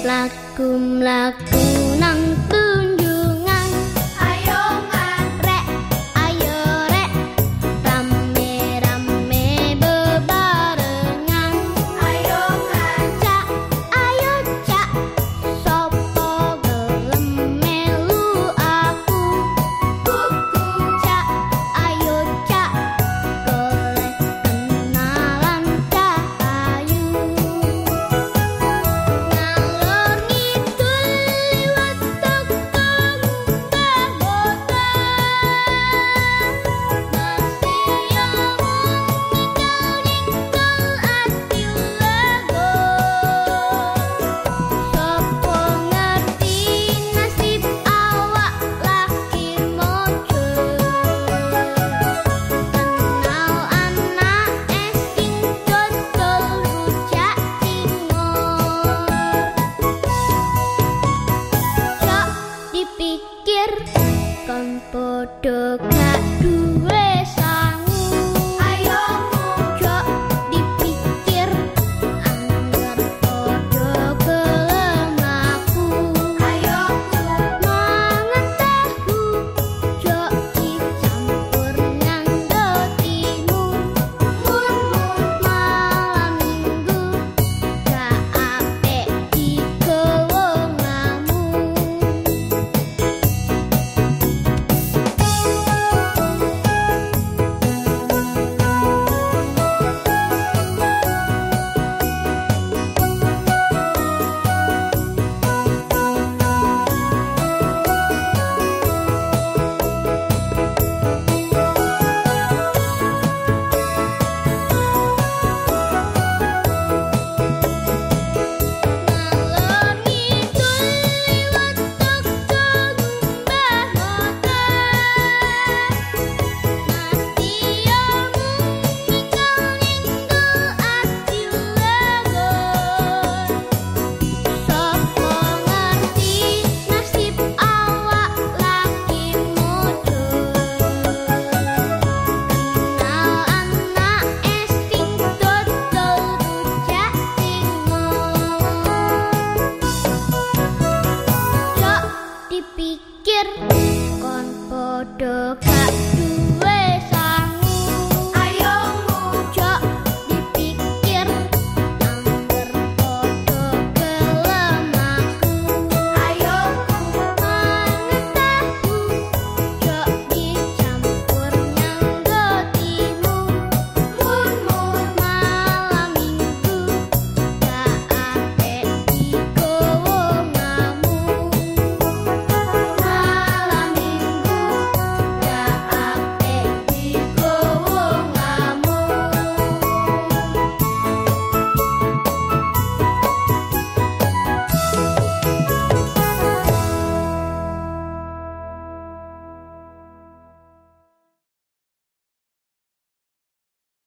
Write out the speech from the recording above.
nang untuk